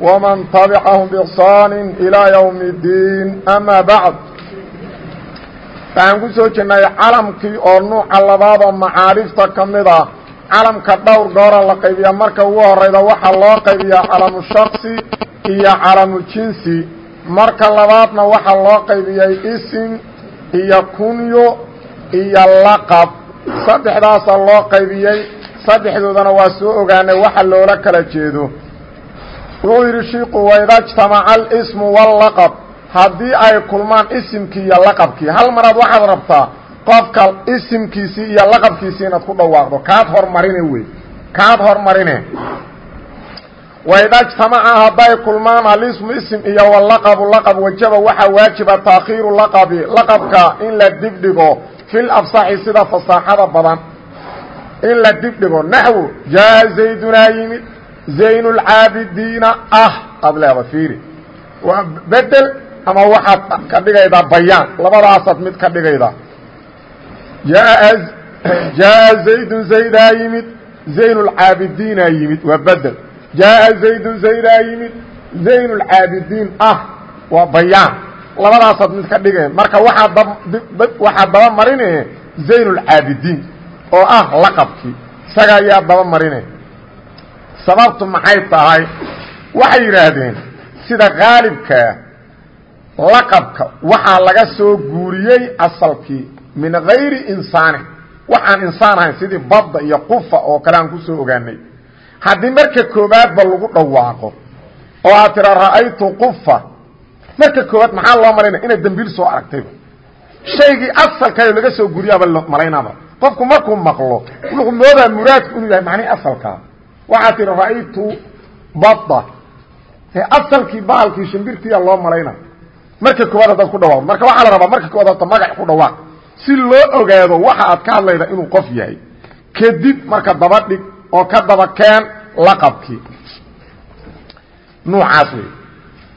ومن تبعهم بإحsaan إلى يوم الدين أmا baعd waxaan ku soo jirnay calamkii oo nuuca labaad oo macaarifta ka mid ah calamka dhowr goora la qaybiya marka ugu horeyda waxaa loo qaybiyaa calamu shaksi iyo calamu jinsi marka labaadna waxaa loo qaybiyey isim iyo kunyo iyo laqab saddexdaasa loo qaybiyey saddexdoodana waa soo ogaanay waxa loola kala jeedo wuxuu yidhi shiiku waida jtamaca alismu wallaqab haddii ay kulmaan isimkii iyo laqabkii hal maraad waxaad rabtaa qofka isimkiisii iyo laqabkiisii inaad ku dhawaaqdo kaad hormarine wey. Kaad hormarine. Waida jtamaca hadday kulmaan alismu ism iyo walaqabu laqab wajaba waxaa waajiba taakhiiru laqabi laqabka in la dibdhigo fil afsaxi sida fasaaxada badan. In la dibdhigo. Naxwu jaa zaydunaa yimid zayn اlcaabidiina ah aad leeda fiiri waa bedel ama waxaad ka dhigaydaa bayaan labadaasaad mid ka dhigaydaa jaa zaydun zaydaa yimid zayn اlcaabidiinaa yimid waa bedel jaa zaydun zaydaa yimid zayn اlcaabidiin ah waa bayaan labadaasaad mid ka dhigay marka waaad waxaad daba marine zayn اlcaabidiin oo ah laqabkii isaga ayaa daba marine sababtu maxay tahay? Waxay yidhaahdeen sida qaalibkaa laqabka waxaa laga soo guuriyey asalkii min gayri insaanin waxaan insaan ahayn sidii badda iyo qufa oo kale aan ku soo ogaanay. Haddii marka koobaadba lagu dhawaaqo oo aad tira ra'aytu qufa. Marka koobaad maxaa loo malaynaya inaad dembiil soo aragtayba shaygii asalkayo laga soo guuriyaaba malaynaaba. Qofku markuu maqlo wuxuu moodaa muraadku inuu yahay macnihi asalkaa waxaa tihi ra'aytu bada asalkii baalkii shimbirtiya loo malayna. Marka koowaad haddaad ku dhawaaqdo marka waxaa la rabaa marka koowaad hadda magac ku dhawaaq si loo ogaado waxa aad ka hadlayda inuu qof yahay kadib marka daba dhig oo ka daba keen laqabkii. Nuucaas wey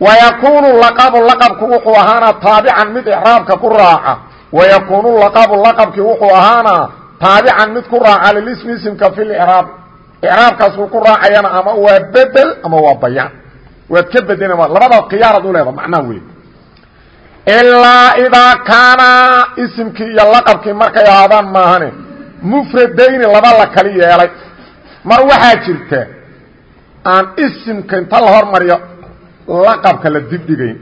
wayakuunu laqabu laqabku wuxuu ahaanaa taabican mid ixraabka ku raaca. Wayakuunu laqabu laqabkii wuxuu ahaanaa taabican mid ku raaca lilismi isimka fi lraab icraabkaasuu ku raacayana ama waa bedel ama waa bayaan. Waad ka bedena labada khiyaarad u leeda macnaa wey ilaa idaa kaana isimkii iyo laqabkii markay ahaadaan maahane mufradayni laba la kali yeelay. Mar waxaa jirta aan isimka inta la hormariyo laqabka la dibdhigayn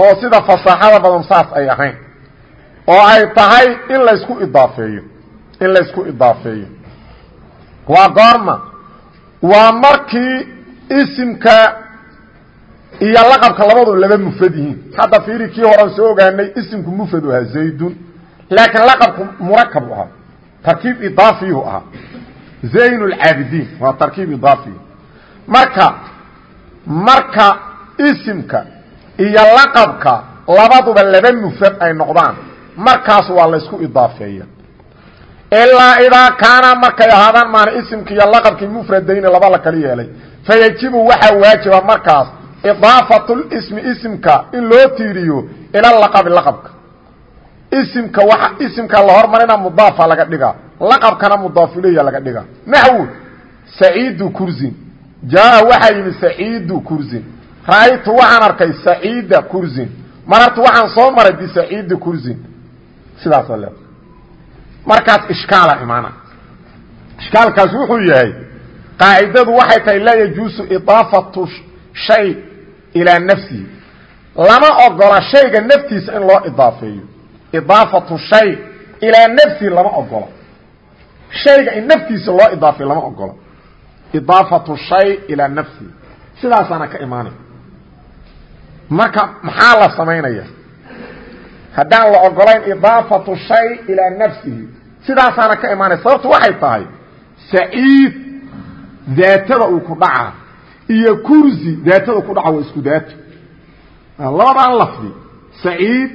oo sida fasaaxada badan saas ay ahayn oo ay tahay in laysku idaafeeyo in laysku idaafeeyo waa goorma. Waa markii isimka iyo laqabka labadu laba mufrad yihiin. Hadda fiiri kii horan soo ogaanay isimku mufrad u ahaa zaydun. Laakiin laqabku murakab u ahaa. Tarkiib idaafiyuu ahaa. Zayn اlcaabidiin waa tarkiib idaafiy marka marka isimka iyo laqabka labaduba laba mufrad ay noqdaan markaas waa laysku idaafeeya ilaa idaa kaana markay ahaadaan maana isimki iyo laqabkii mufradayni laba la kala yeelay. Fayajibu waxaa waajiba markaas idaafatu lismi isimka in loo tiiriyo ila laqabi laqabka. Isimka waa isimka la hormarina mudaafa laga dhigaa. Laqabkana mudaaf ilayya laga dhigaa. Naxwu saciidu kursin jaa waxaa yimid saciidu kursin ra'aytu waxaan arkay saciida kursin marartu waxaan soo maray bisaciidi kursin sidaasa le markaas ishkaala imaana. Ishkaalkaas wuxuu yahay qaacidadu waxay tahay laa yajuusu idaafatu shay ilaa nafsihi. Lama ogola shayga naftiisa in loo idaafeeyo. Idaafatu shay ilaa nafsihi lama ogola. Shayga in naftiisa loo idaafeeyo lama ogola. Idaafatu shay ilaa nafsihi. Sidaasaana ka imaanay. Marka maxaa la samaynaya haddaan la ogolayn idaafatu shay ilaa nafsihi sidaasaana ka imaanaya sababtu waxay tahay saciid daatada uu ku dhacaa iyo kursi daatada ku dhaca waa isku daato labadaan lafdi saciid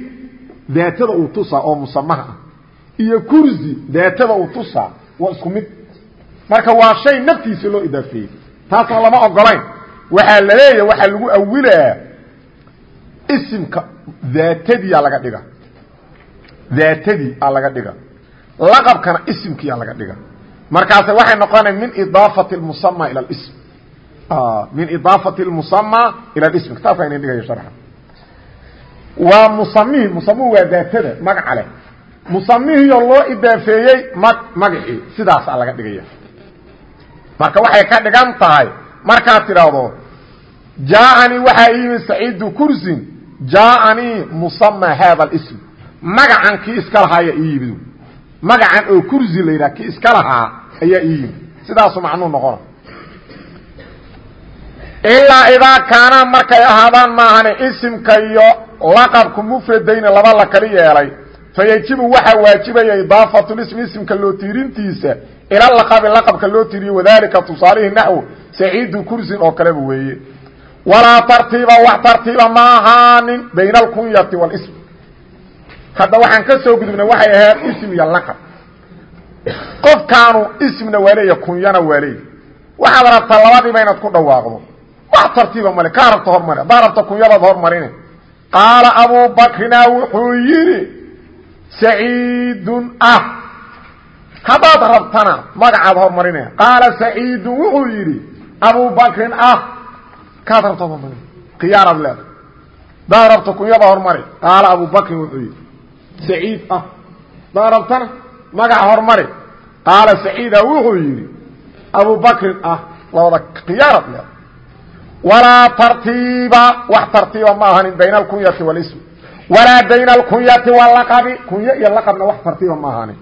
daatada uu tusaa oo musamaha ah iyo kursi daatada uu tusaa waa isku mid. Marka waa shay naftiisa loo idaafeeyey. Taasna lama ogolayn waxaa la leeyaha waxaa lagu awilaa isimka daatadiia laga dhiga daatadii a laga dhiga laqabkana isimkiia laga dhiga markaase waxay noqonaya min idaafati musama ila ism min idaafati musama ila ism kitaabka inin dhigayo sharxa. Waa musamihi musamuhu waa daatada magaca leh musamihiyo loo idaafeeyey mag magacii. Sidaasaa laga dhigaya. Marka waxay ka dhigan tahay markaad tidhaahdo jaaanii waxaa yimid saciidu kursin jaaanii musama haada اsm magacan kii iska ii yimid magacan oo kursi la yidhaha kii iska lahaa ayaa ii yimid. Sidaasu macnuu noqona ilaa idaa kaanaa markay ahaadaan maahane isimka iyo laqabku mufradayni laba la kali yeelay fayajibu waxaa waajibaya idaafatu ismi isimka loo tiirintiisa ila laqabi laqabka loo tiiriyo wadalika tusaalihi naxw saciidu kursin oo kaleba weeye. Walaa tartiiba wax tartiiba ma ahaanin bayna alkunyati walism hadda waxaan ka soo gudubnay waxay ahayd ism iyo laqab. Qofkaanu ismna waa leeya kunyana waa leeya waxaad rabtaa labadiiba inaad ku dhawaaqdo. Wax tartiiba male kaa rabta hormari haddaa rabta kunyadaad hormarine. Qaala abubakrina wuxuu yidhi saciidun ah. Haddaad rabtana magacaad hormarinaya qaala saciidun wuxuu yidhi abubakrin ah kaad rabta hormari khiyaaraad leedahay. Hadaad rabto kunyada hormari qaala abubakrin wuxuu yidhi saciid ah hadaad rabtana magaca hormari. Qaala saciida wuxuu yidhi abubakrin ah labada khiyaaraad leedahay walaa tartiiba wax tartiiba ma ahanin bayna alkunyati walism walaa bayna alkunyati walaqabi kunyo iyo laqabna wax tartiiba ma ahanin.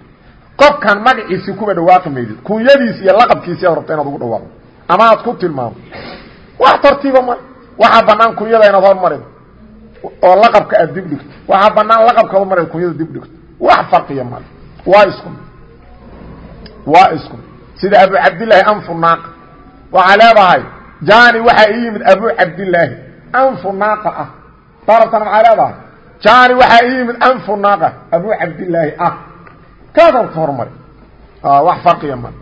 Qofkan magaciisii kuba dhawaaqi maydid kunyadiis iyo laqabkiisi aad rabta inaad ugu dhawaaqdo. Ama aad ku tilmaamo. Wax tartiiba ma waxaa banaan kunyada inaad hormarido oo laqabka aad dib dhigto. Waxaa banaan laqabka hormarido kunyada dib dhigto. Wax farqiya male waa isku waa isku sida abu cabdillaahi anfu naaqa waxaa leedahay jani waxaa ii yimid abu cabdillaahi anfu naaqa ah. Darabtana maxaa leedahay jani waxaa ii yimid anfu naaqa abu cabdillaahi ah. Kaasarta hormari wax farqiya male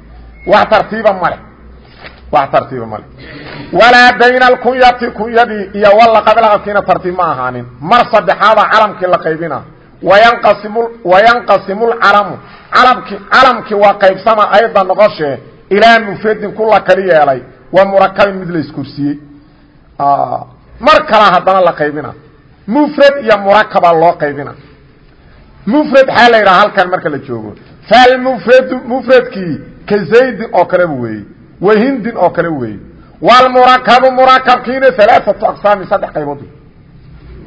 wax tartiiba male wax tartiiba male walaa bayna alkunyati kunyadii iyo walaqabi laqabkiina tartiib ma ahaanin. Mar saddexaada calamkii la qaybina wayanqasimu lcalamu calamki calamkii waa qaybsama ayda noqoshee ilaa mufradin ku la kali yeelay. Wa murakabin mid la iskursiyey. Mar kala haddana la qaybina. Mufrad iyo murakaba loo qaybina. Mufrad xaa la yidhaha halkan marka la joogo. Falmufradu mufradkii ka zaydin oo kaleba weeye wa hindin oo kale weeye wlmurakabu murakabkiina alaaatu aqsaami saddex qaybood.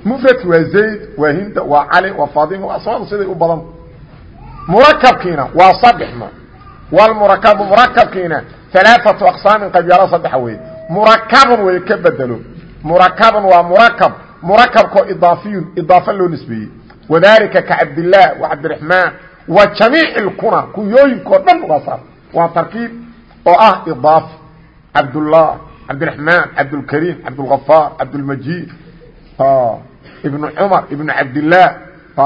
Mufradki waa zayd waa hinda waa cali waa faadima waa asmaadu siday u badan. Murakabkiina waa saddex nooc wlmurakabu murakabkiina alaaatu aqsaamin qaybyaalo saddexa weeye murakabun way ka bedelo. Murakabun waa murakab murakabkoo idaafiyun idaafa loo nisbeeyey. Wadalika ka cabdillaah wa cabdiraxmaan wa jamiic اlkuna kunyooyinkao dhan ugasaar waa tarkiib oo ah idaafi cabdullah cabdiraxmaan cabdulkariim cabdulgafaar cabdulmajiid ibnu cumar ibnu cabdillaah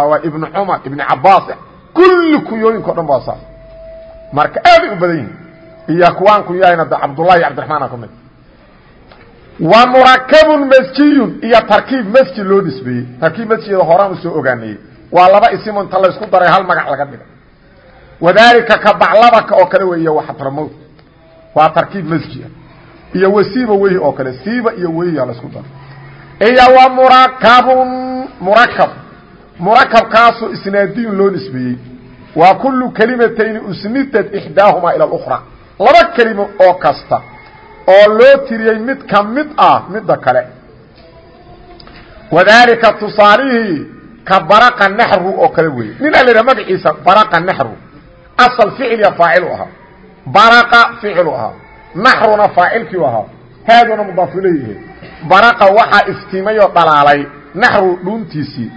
waa ibnu cumar ibnu cabaas kulli kunyooyinka o dhan baa saar. Marka aaday u badan yihiin iyo kuwaan kunyahayna de cabdullahi iyo cabdiraxmaana ka mid. Wa murakabun masjiyun iyo tarkiib masjid loo nisbeeyey. Tarkiib masjida horaan u soo ogaanayey. Waa laba isimo inta laysku daray hal magac laga dhiga wadalika ka baclabaka oo kale wey iyo waxatramowt waa tarkiib masjida iyo wasiiba wehi oo kale siiba iyo wehiya laysku daray iyo wa murakabun murakab murakabkaasoo isnaadiyun loo nisbeeyey. Waa kulu kelimatayni usnidat ixdaahumaa ila اlأkhra laba kelimo oo kasta oo loo tiriyey mid ka mid ah midda kale. Wadalika tusaalihii ka baraqa naxru oo kale weeye nin a la yidhaha magaciisa baraqa naxru. Asal ficilya faacilu ahaa baraqa ficilu ahaa naxruna faacilkiiu ahaa haaduna mudaafu leeyahe baraqa waxaa iftiimay oo dhalaalay naxru dhuuntiisii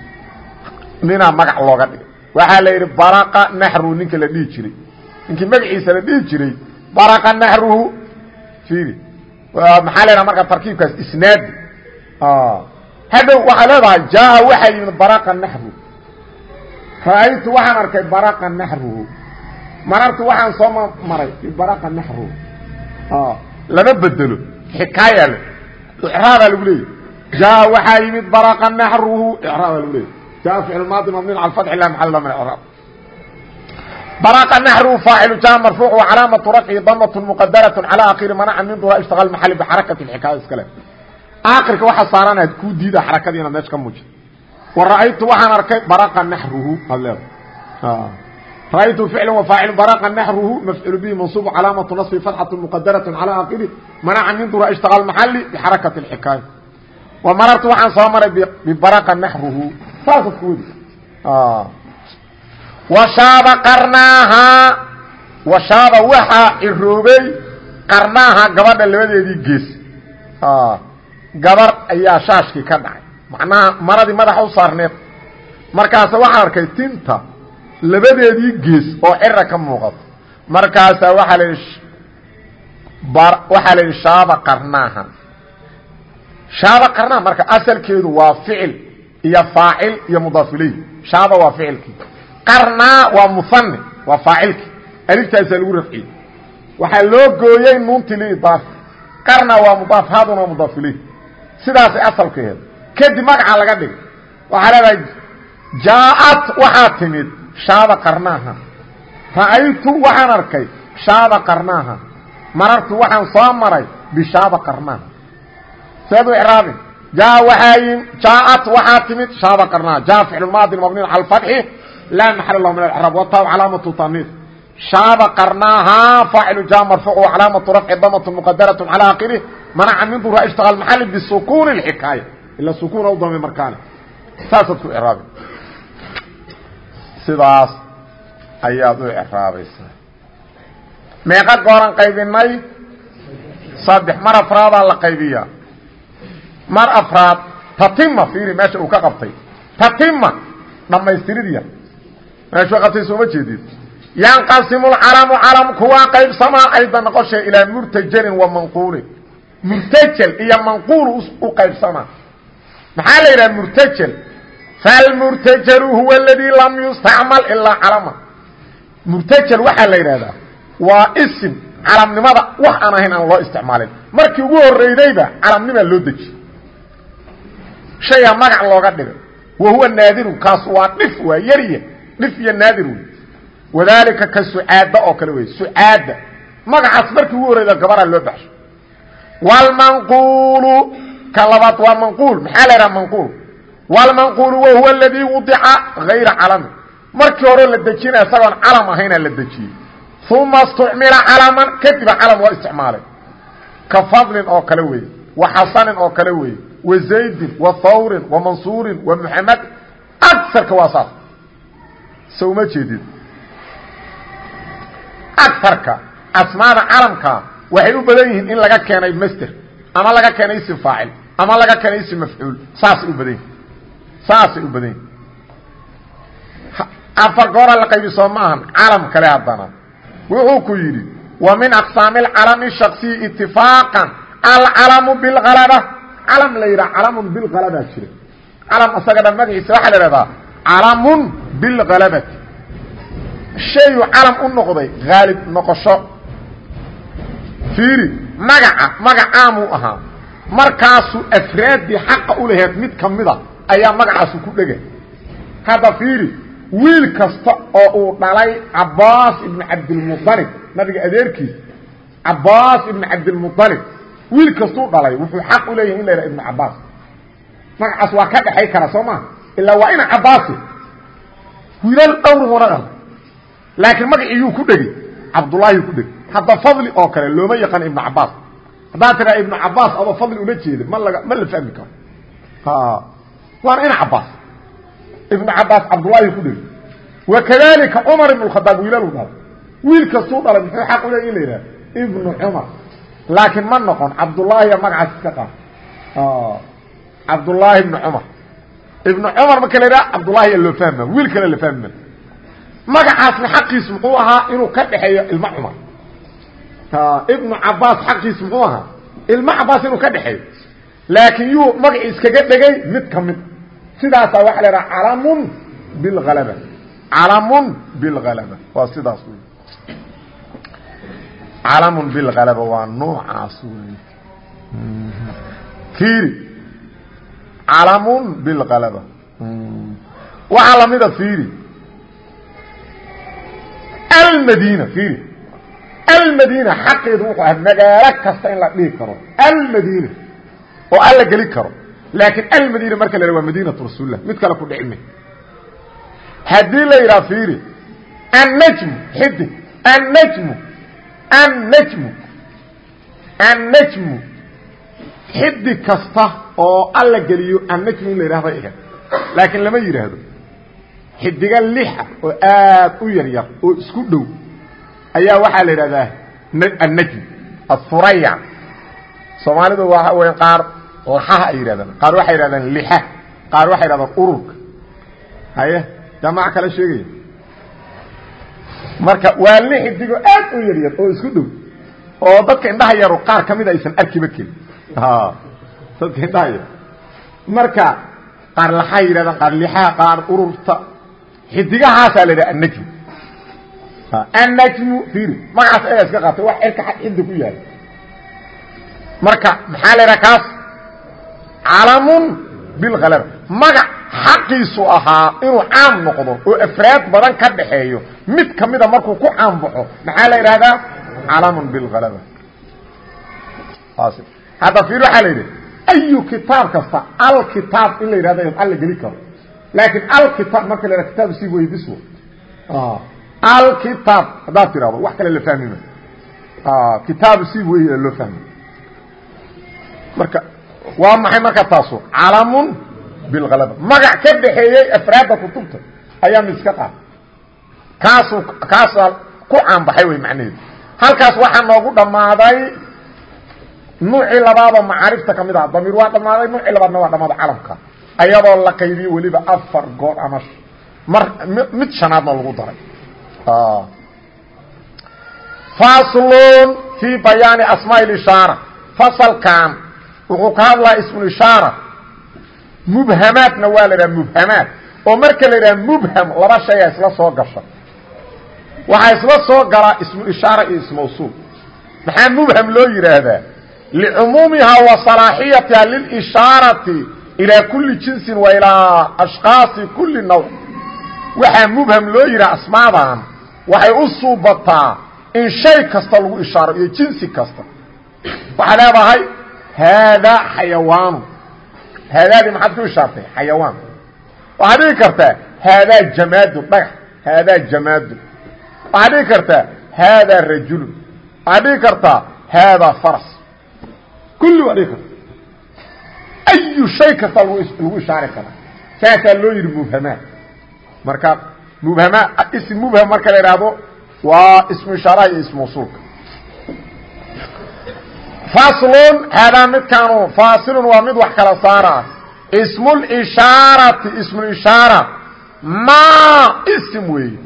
ninaa magac looga dhigay. Waxaa la yidhi baraqa naxru ninka la dhihi jiray. Ninkii magaciisa la dhihi jiray baraqa naxruhu fiiri. Maxaa la ydhaha marka tarkiibkaas isnaadi hadhow waxaa leedahay jaa waxaa yimid baraqa naxru. Ra'aytu waxaan arkay baraqa naxruhu marartu waxaan soo maray baraqa naxruhu lama bedelo. Xikaaya le icraabaa lagu leeyay jaa waxaa yimid baraqa naxruhu icraabaa lagu leeyay jaa ficil maadi mabniin cala fatxi lah maxal min icraab baraqa naxruhu faacilu jaa marfuuc wa calaamatu rafci damat muqadaraة calى akhiri manaca min dura ishtagal maxali bixarakati xikaaya iskale. Aakirka waxaa saarana kuu diida xarakadii inaad meesha ka muuji wa ra'aytu waxaan arkay baraqa naxruhu aad leeda rأytu فicl وفاacل brqa نحrhu mfcl bه maنصوب calaamaة نصb فaتxaة مqadaraة عalى akhiri manaca min dura اشhتغل محali بxarakaة الxikaaya وmarartu waxaan soo maray bbrqa نحrhu saasad ku wadi وshaaba qarnaahaa وashaaba waxaa ciroobay qarnaahaa gabadha labadeedii gees gabar ayaa shaashkii ka dhacay macnaha maradii madaxa u saarneed markaas waxaan arkay tinta labadeedii gees oo cira ka muuqato. Markaasaa waaa la waxaa la yidhi shaaba qarnaaha shaaba qarnaaha marka asalkeedu waa ficil iyo faacil iyo mudaaf ileyh shaaba waa ficilkii. Qarnaa waa muhani waa faacilkii. Aliftaasaa lagu rafciyey. Waxaa loo gooyey nuunti liidaaf qarna waa mudaaf haaduna waa mudaaf ileyh sidaasay asalkeeda kadib magacaa laga dhigay. Waxaa leedahay jaaat waxaa timid shaaba qarnaaha. Ra'aytu waxaan arkay shaaba qarnaaha. Marartu waxaan soo maray bishaaba qarnaaha. Seedu icraabin jaa waxaa jaaat waxaa timid shaaba qarnaaha. Jaa ficlulmaadin mabniin cala alfatxi laa maxal lahu min alcraab wataab calaamatu tamiis shaaba qarnaaha faacilu jaa marfuucu calaamatu rafci damatun muqadaratun calaa aqirih manaca min dura ishtagal maxali bisukuuni alxikaaya. Ila sukuun u dame markaane saasaad ku icraabin sidaas ayaad u icraabaysaa. Meeqa gooran qaybinay saddex. Mar afraadaa la qaybiyaa. Mar afraad tatima fiiri meesha uu ka qabtay. Tatima dhammaystiridiya. Meeshuu qabtay sooma jeedid. Yanqasimu lcalamu calamku waa qaybsamaa ayda noqosha ilaa murtajelin wa manquulin. Murtajel iyo manquul u qaybsamaa. Maxaa la yidhaha murtajel falmurtajlu huwa اladii lam yustacmal ilaa calama murtajal waxaa la yidhahdaa waa isim calamnimada wax aan ahayn aan loo isticmaalin markii ugu horeydayba calamnimaa loo dejiyey shayga magac looga dhigay wa huwa naadiru kaas waa dhif waa yarya dhif iyo naadir wey wadaalika ka sucaada oo kale wey sucaada magacaas markii ugu horeyda gabaraa loo baxsho wlmanquulu ka labaad waa manquul maxaa la yidhaha manquul wlmanquul wahuwa ladii wudica ayra calami markii hore la dejina isagoon calam ahaynaa la dejiyey. Uma اstucmila calaman kadiba calam waa isticmaalay. Ka fadlin oo kale weeye wa xasanin oo kale weeye wa zaydin wa hawrin wa mansuurin wa muxamed aarka waa saas. So uma jeedid aarka asmaada calamka waxay u badan yihiin in laga keenay master ama laga keenay isim faacil ama laga keenay isim mafcuul saasay u badan yihiin saasay u badan yihiin afar goora la qaybi soo ma ahan calam kale haddana. Wuxuu ku yidhi wa min aqsaami alcalami shaksiyi itifaaqan alcalamu bilhalaba calam la yidhaha calamun bilhalabaa jira. Calam isaga dhan magaciisa waxaa la ihahdaa calamun bilhalabati shayu calam u noqday haalib noqosho. Fiiri magaca magacaamuu ahaa. Markaasuu afraaddii xaqa u laheed mid ka mida ayaa magacaasu ku dhega hadda fiiri wiil kasta oo uu dhalay cabaas ibnu cabdilmualib nabiga adeerkiisa cabaas ibnu cabdilmualib wiil kastuu dhalay wuxuu xaq u leeyahay in la yidhaha ibnu cabaas magacaas waa ka dhexay kara soo maa ilaa waa ina cabaasi wiilal dhowr hora dhalay laakiin magaciiyuu ku dhegey cabdullaahi ku dhegey hadda fadli oo kale looma yaqaan ibnu cabaas haddaad tiraa ibnu cabaas adoo fadli ula jeeda ma laga ma la fahmi karo waana ina cabaas ibnu cabaas cabdullaahi ku dhegey wakadalika cumar ibn khadaab wiilalu dhalay wiil kastuu dhalay muxuu xaq u leey in la yidhaha ibnu cumar laakiin ma noqon cabdullaahiya magacaas iska qaad cabdullaahi ibnu cumar ibnu cumar marka la yidhaha cabdullaahiya loo fahma wiil kale la fahma magacaasna xaqiis muxuu ahaa inuu ka dhexeeyo ilmo cumar ibnu cabaas xaqiis muxuu ahaa ilmo cabaas inuu ka dhexeeyo laakiin yuu magaci iskaga dhegay mid ka mid. Sidaasaa waxa la idhaha calamun bilhalaba calamun bilhalaba waa sidaas wey calamun bilhalaba waa noocaas wey fiiri. Calamun bilhalaba waxaa lamida fiiri. Almadina fiiri. Almadina xaqeedu wuxuu ahaa magaalo kasta in la dhihi karo. Almadina oo alla geli karo. Laakiin almadina marka la waa madinatu rasuulilah mid kale ku dhicime haddii la yidhaha fiiri annajmu xidig annajmu annajmu annajmu xidig kasta oo alla geliyo annajmu in la yidhahda iga laakiin lama yidhaahdo. Xidiga lixa oo aad u yar oo isku dhow ayaa waxaa la yidhahdaa annajm athuraya soomaalidu weya qaar laxaha ay yidhahdaan. Qaar waxay yidhahdaan lixa qaar waxay yidhahdaan ururka haye jamac kale sheegaya marka waa li xidigo aad u yar yar oo isku dhow oo dadka indhaha yaru qaar ka mida aysan arkiba kelin dadka indhaha yar marka qaar laxaha yidhahdaan qaar lixaha qaar ururta xidigahaasaa la yidhaha annajm annajmu fiiri magacaas ayaa iska qaatay wax cirka xiddi ku yahay marka maxaa la yidhaha kaas calamun bilhalaba magac xaqiisu ahaa inuu caam noqdo oo afraad badan ka dhaxeeyo. Mid ka mida markuu ku caam baxo maxaa la yidhahdaa calamun bilhalaba hadda fiir waxaa la yidhi ayu kitaab kasta alkitaab in la yidhahda alla geli karo. Laakiin alkitaab marka la yidhahda kitaab sii weydiswo alkitaab haddaad tirahdo wax kale la fahmima kitaab si wey loo fahmi marka waa maxay marka taasu? Calamun bilhalaba magac ka dhaxeeyey afraadda kutubta ayaa mid iska qaata kaasuu kaasaa ku caanbaxay wey macnaheedu. Halkaas waxaa noogu dhammaaday nuucii labaadoo macaarifta ka mid aha damiir waa dhammaaday nuucii labaadna waa dhammaaday calamka. Ayadoo la qaybiye weliba afar goor ama mar mid shanaadna lagu daray. Faslun fii bayaani asmaa ishaara. Fasalkan wuxuu ka hadlaa ismulishaara mubhamaadna waa la idhaha mubhamaad. Oo marka la yidhaha mubham laba shaya isla soo gasha waxaa isla soo galaa ismulishaara iyo ismawsuul maxaa mubham loo yidhaahdaa? Licumuumihaa wa salaaxiyatiha lilishaarati ilaa kuli jinsin wa ilaa ashkaasi kuli nawc waxaa mubham loo yidhaha asmaadan. Waxay u suubataa in shay kasta lagu ishaaro iyo jinsi kasta. Waxaa leedahay haadaa xayawaanu haadaadii maxaad ku ishaartay xayawaan waxaad dhigi kartaa haadaa jamaadu dhagax haadaa jamaadu waxaad dhigi kartaa haadaa rajulun waxaad dhigi kartaa haadaa faras kulli waad dhigi karta ayu shay kasta lagu ishaari karaa saasaa loo yidhi mubhamaad marka mubhama ism mubham marka la idhaahdo waa ismu ishaaraha iyo ismu usuulka faslun haadaa midkaanu faasilun waa mid wax kala saara ismulishaarati ismulishaara maa isim weeye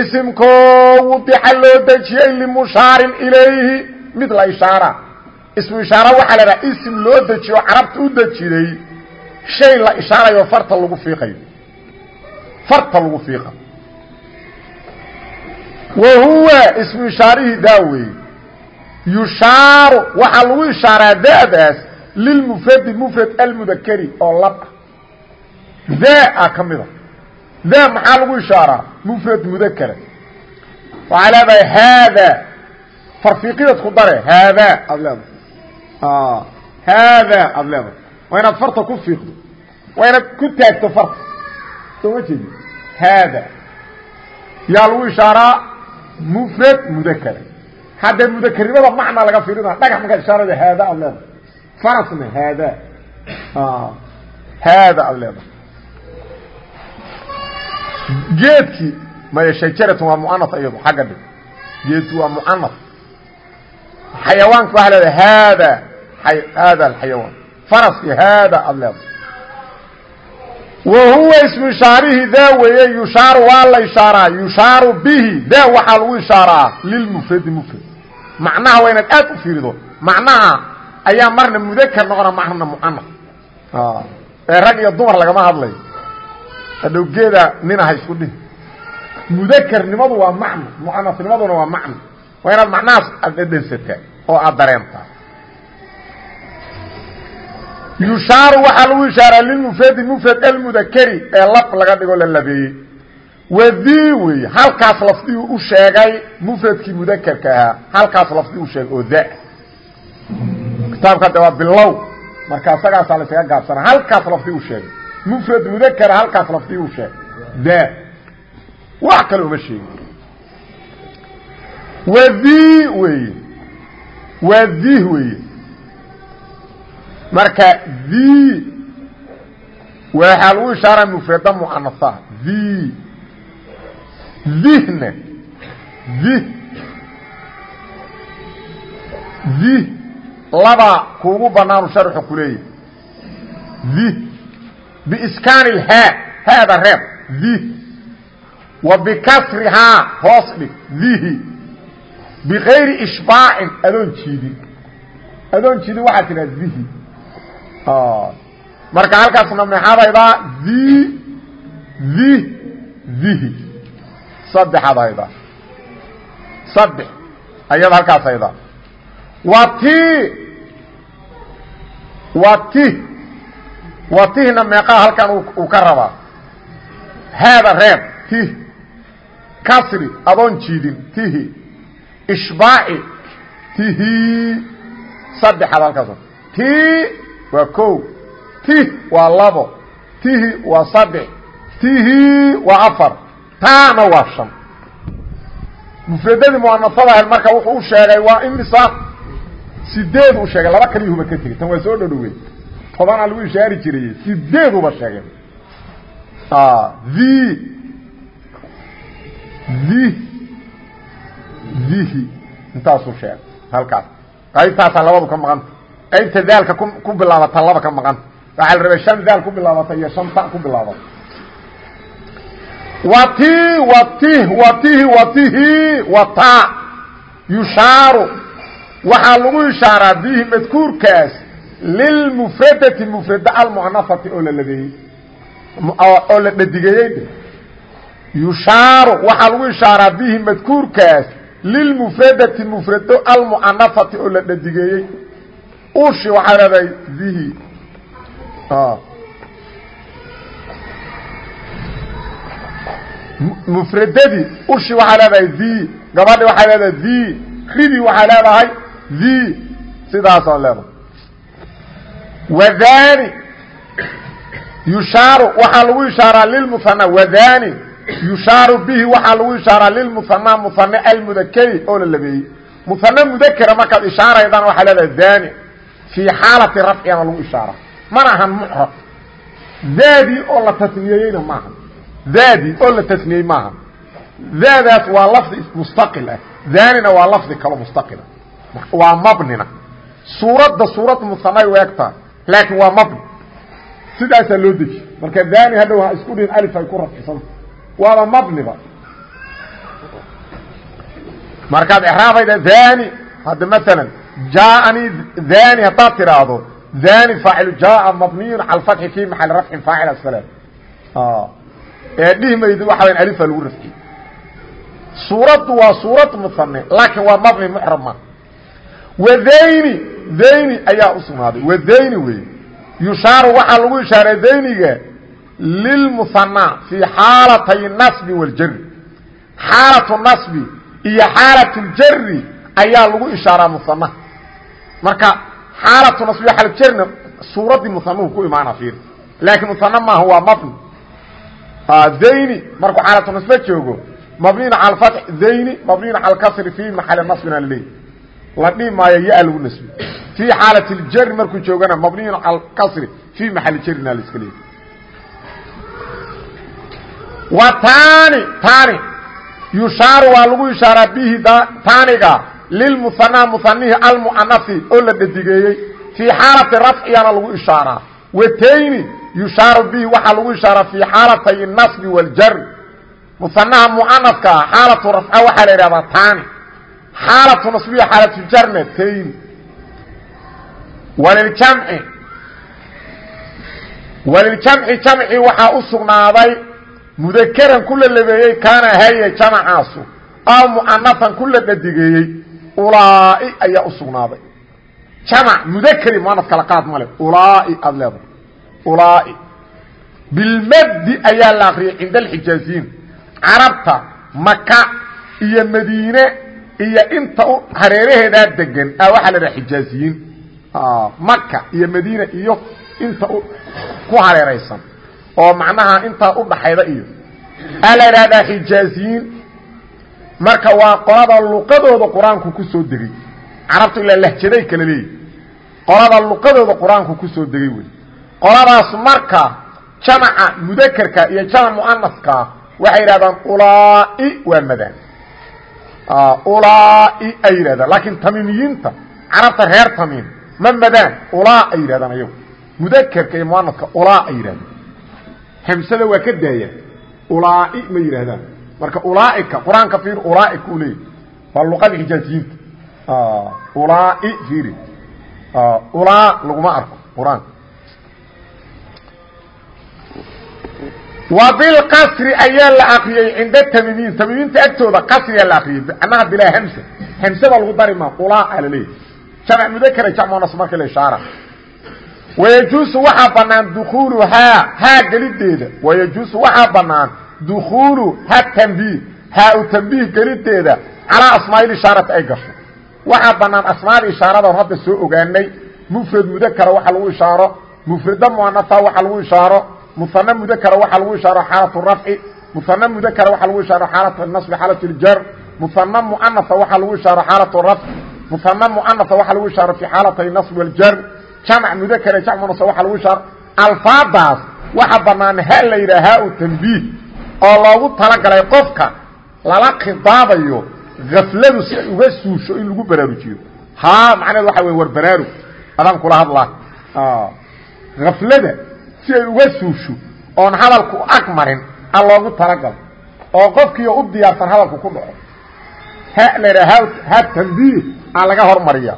isimkoo wudixa loo dejiyey limushaarin ilayhi mid la ishaara ismu ishaara waxaa la idhaha isim loo dejiyo carabta u dejiday shay la ishaarayo farta lagu fiiqayo farta lagu fiiqa wa huwa ismu ishaarihii daa weeye yushaaru waxaa lagu ishaaraa da'daas lilmufradi mufrad almudakari oo lab ah. Daa a ka mida daa maxaa lagu ishaaraa? Mufrad mudakara waxaa leedahay haadaa farfiiqiyad ku dare haadaa aad leedahay. Haadaa aada leedahay. Waa inaad farta ku fiiqdo. Waa inaad ku taagto farta. Soo ma jeedi haada. Yaa lagu ishaaraa? Mufrad mudakara hadda mudakarnimada macna laga fiirina. Dhagax markaad ishaarada haada aad leedahay farasna haada. Haada aad leedahay geedkii maya shajaratun waa muanaf iyadu xagga dhig. Geedki waa muanaf xayawaanka waxaa leedahay haada. Haada alxayawaan. Faraski haada aad leedahay wa huwa ismu ishaarihi daa weeye yushaaru waa la ishaaraa. Yushaaru bihi daa waxaa lagu ishaaraa. Lilmufradi mufrad macnaha waa inaad aad u fiirido. Macnaha ayaa marna mudakar noqona marna muanaf ee rag iyo dumar lagama hadlayo hadhow geeda ninaha isku dhihi. Mudakarnimadu waa macno muanasnimaduna waa macno. Waa inaad macnahaas aad dhedhansataa oo aad dareentaa yushaaru waxaa lagu ishaaraa lilmufradi mufrad almudakeri ee laf laga dhigo la labeeyey wadii wey halkaas lafdii u sheegay mufradkii mudakerka ahaa. Halkaas lafdii u sheegay oo da kitaabka de waa bilow. Marka isagaasaa la isaga gaabsana halkaas lafdii u sheegay. Mufrad mudakera halkaas lafdii u sheegay. Da wax kale uma sheegin. Wadii wey waa dih wey marka di waxaa lagu ishaara mufrada muanaha di dihna dih dih laba kuugu banaanu sharxu ku leeyahy dih biiskaani اlhaa haada reeb. Dih wa bikasrihaa hoos dhig. Dihi bikayri ishbaacin adoon jiidin adoon jiidin waxaa tidhaha dihi marka halkaasna maxaadaydaa di di dihi saddexaad ayda saddex. Ayada halkaas ayda wa ti. Wa ti. Wa tihna meeqaa halkan uu ka rabaa. Haada reeb tih kasri adoon jiidin tihi. Ishbaaci tihi. Saddexaad halkaas ti waa ko tih waa labo. Tihi waa saddex. Tihi waa afar taana waa shan. Mufradadii muanasada ahayd marka wuxuu u sheegay waa imisa sideed u sheegay laba kaliyuhuba ka tegey. Tan waa soo dhodhowey tobanaa lagu ishaari jiray sideeduba sheegay. The the dihi intaasuu sheegay. Halkaas. Qaybtaasaa labadu ka maqanta qaybta daalka ku bilaabata laba ka maqanta waxaa la rabay shan daal ku bilaabata iyo shan ta ku bilaabata wati wati watihi watihi wata yushaaru waxaa lagu ishaaraa bihi madkuurkaas lilmufradati mufrada almuanafati oo la labeeyey oo la dhadigeeyey. Yushaaru waxaa lagu ishaaraa bihi madkuurkaas lilmufradati mufrado almuanafati oo la dhadigeeyey. Ushi waxaa leedahay bihi mfradadii ushi waxaa leedahay the gabadhi waxay leedahay the ridii waxay leedahay the sidaasoo leedahay. Wdani yushaaru waxaa lagu ishaaraa lilmuhana wdani yushaaru bihi waxaa lagu ishaaraa lilmuhana muhane almudakeri oo la labeeyey. Muhane mudakera markaad ishaaraydaan waxaa leedahay dani fii xaalati rafcigana lagu ishaara mana ahan mucrab. Daadii oo la tasniyeeyeyna maaha daadi oo la tasniyey maaha. Daadaas waa lafdi mustaqil ah. Daanina waa lafdi kalo mustaqila waa mabnina. Suuradda suurad musanay u egtaa laakiin waa mabni. Sidaasaa loo deji. Marka daani hadhow ha isku dhihin alif ay ku rafcisanta waaba mabniba. Markaad exraabayda daani hadda maalan jaaanii daani haddaad tidhaahdo daani faacilu jaaa mabniyun cala alfatxi fi maxali rafcin faacil asfalaam ee dhihi maydi waxa lagu rafciyey. Suuraddu waa suurad musane laakiin waa mabni muxram ma wadayni dayni ayaa u sugnaaday. Wadayni wey yushaaru waxaa lagu ishaaray dayniga lilmuhanaa fii xaalatay nasbi waljari xaalatu nasbi iyo xaalatu ljari ayaa lagu ishaaraa musanaha marka xaalatu nasbi iyo xaalatujarina suuraddii musanuhu ku imaana fiir laakiin musana maaha waa mabni dayni markuu xaalatu nasbe joogo mabniyin cala fatx dayni mabniyin cala kasri fii maxali nasbina laleeyahy la dhihi maayo ya lagu nasbi fii xaalati ljari markuu joogana mabniyun cala kasri fii maxali jarina la iska leeyahy wa tani tani yushaaru waa lagu ishaaraa bihi taaniga lilmuhanaa muhanihi almu'anasi oo la dhadigeeyey fii xaalati rafciyana lagu ishaaraa. Watayni yushaaru bihi waxaa lagu ishaara fii xaalatay nasbi waljari musanaha mucanafka xaalatu rafca waxaa la idhahdaa taani xaalatu nasbiya xaalatujarna tayni waliljamci waliljamci jamci. Waxaa u sugnaaday mudakeran ku la labeeyey kaana haya jamacaasu aw mucanafan ku la dhadigeeyey ulaa'i ayaa u sugnaaday. Jamac mudakeri muanaf kala qaad male ulaa'i aada leedahay ulaa'i. Bilmadi ayaa la akriyay cinda alxijaaziyiin carabta maka iyo madiine iyo inta hareeraheedaa degan a waxaa la dhaha xijaaziyiin maka iyo madiina iyo inta ku hareeraysan. Oo macnaha intaa u dhaxayda iyo. A la idhahdaa xijaaziyiin marka waa qolada luqadooda qur'aanku ku soo degay. Carabtu ilaa lahjaday kala leeyihi qolada qoladaas marka jamaca mudakerka iyo jamac muanaska waxay yidhahdaan ulaa'i waa madaan ulaa'i ay yidhahdaan. Laakiin tamiimiyiinta carabta reer tamiim ma madaan ulaa ay yidhahdaan ayagu. Mudakerka iyo muanaska ulaa ay yidhahdaan. Hamsada waa ka daaya. Ulaa'i ma yidhaahdaan. Marka ulaaika qur'aanka fiir ulaaika u leeyahy waa luqada xijaaziyiinta ulaa'i fiiri. Ulaa laguma arko qur'aanka bilqasri ayaa la akriyey cinda tamiimiin tamiimiinta agtooda qasriyaa la akriyey macnaha bilaa hamsa. Hamsada lagu dari maa ulaa a la leeyahy jamc mudakara jamcunas marka la ishaara. Wayajuusu waxaa banaan dukuulu haa gelideeda wayajuusu waxaa banaan dukuulu ha tanbiih. Haa u tanbiih gelideeda calaa asmaa'il ishaarati ay gasho. Waxaa banaan asmaada ishaarada hadda soo ogaanay. Mufrad mudakara waxa lagu ishaaro. Mufrada muanafa waxa lagu ishaaro muana mudakara waxaa lagu ishaaro xaalatu rafci muana mudakara waxaa lagu ishaaro xaalatu nasbi xaalatu ljar muana muanasa waxaa lagu ishaaro xaalatu rafc muana muanasa waxaa lagu ishaaro fi xaalatay nasb waljar jamc mudakara jamc munas waxaa lagu ishaaro alfaadaas waxa banaan ha la yidhaha haa u tanbiih oo loogu talagalay qofka lala khidaabayo gafladu si ay uga suusho in lagu baraarujiyo haa macnaheed waxa wey war baraarug adaan kula hadlaa gaflada si ay uga suusho oon hadalku ag marin a loogu talagalo oo qofkiio u diyaarsan hadalku ku dhaco. Ha la ha tanbiih a laga hormariya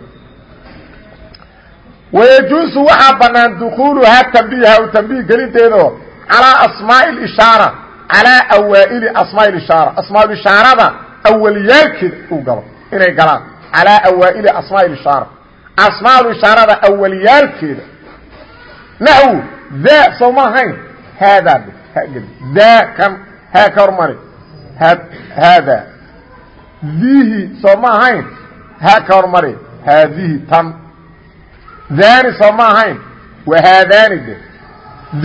wayajuusu waxaa banaan dukuulu ha tanbiih ha u tanbiih gelinteedo calaa asmaai ishaara calaa awaaili asmaa ishaara. Asmaa ishaarada awaliyaalkeeda uu galo inay galaan. Calaa awaaili asmaa ishaara. Asmaa ishaarada awaliyaalkeeda. Naxw daa soo ma ahayn haadaa daa kan haa ka hormari haadaa dihi soo ma ahayn haa ka hormari haadihi tan daani soo ma ahayn waa haadaani de